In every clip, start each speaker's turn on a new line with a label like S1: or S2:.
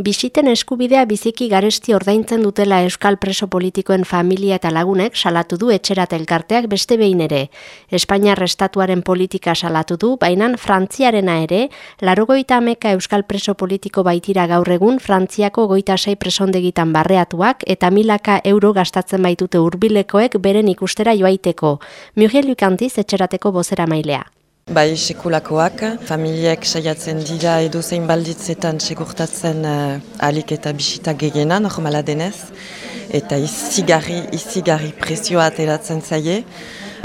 S1: Bisiten eskubidea biziki garesti ordaintzen dutela euskal preso politikoen familia eta lagunek salatu du etxerat elkarteak beste behin ere. Espainiar estatuaren politika salatu du, baina Frantziarena ere, larogoita ameka euskal preso politiko baitira gaur egun Frantziako goita sei presondegitan barreatuak eta milaka euro gastatzen baitute hurbilekoek beren ikustera joaiteko. Muriel Lukantiz etxerateko bozera mailea.
S2: Bai, sekulakoak, familiak saiatzen dira edo zein balditzetan segurtatzen uh, alik eta bisita gegena, normala denez, eta izigarri, izigarri presioa ateratzen zaie.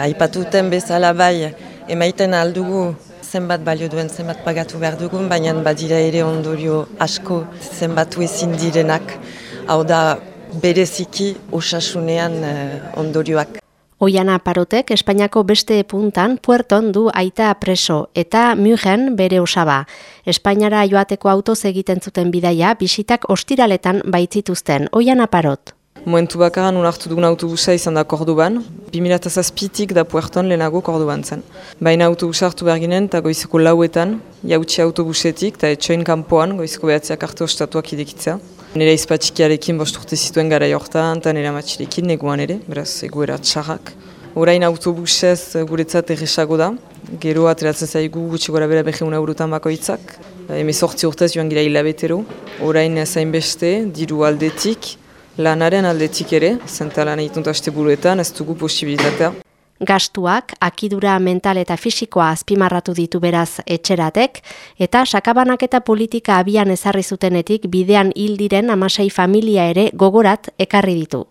S2: Aipatuten bezala bai, emaiten aldugu zenbat balio duen zenbat pagatu behar dugun, baina badira ere ondorio asko zenbatu ezin direnak, hau da bereziki osasunean uh, ondorioak.
S1: Oiana Parotek Espainiako beste puntan puerton du aita preso eta Mugen bere osaba. Espainiara joateko autoz egiten zuten bidaia bisitak ostiraletan baitzituzten. Oiana Parot.
S3: Momentu bakaran unartu dugun autobusa izan da Kordoban. 2008 da puerton lehenago Kordoban zen. Baina autobusa hartu behar ginen eta goizeko lauetan, jautsi autobusetik eta etxoin kanpoan goizeko behatziak arte ostatuak idekitzea. Nire izpatxikiarekin bost urte zituen gara jortan, eta nire amatxirekin neguan ere, beraz, egoera txarrak. Horain autobusez guretzat erresago da, gero ateratzen zaigu gutxi gora bera beheun eurotan bakoitzak. Heme sortzi urtez joan gira hilabetero. Horain zain beste, diru aldetik, lanaren aldetik ere, zentalan egiten aste buruetan, ez dugu posibilitatea.
S1: Gastuak, akidura mental eta fisikoa azpimarratu ditu beraz etxeratek, eta sakabanak eta politika abian ezarri zutenetik bidean hil diren amasei familia ere gogorat ekarri ditu.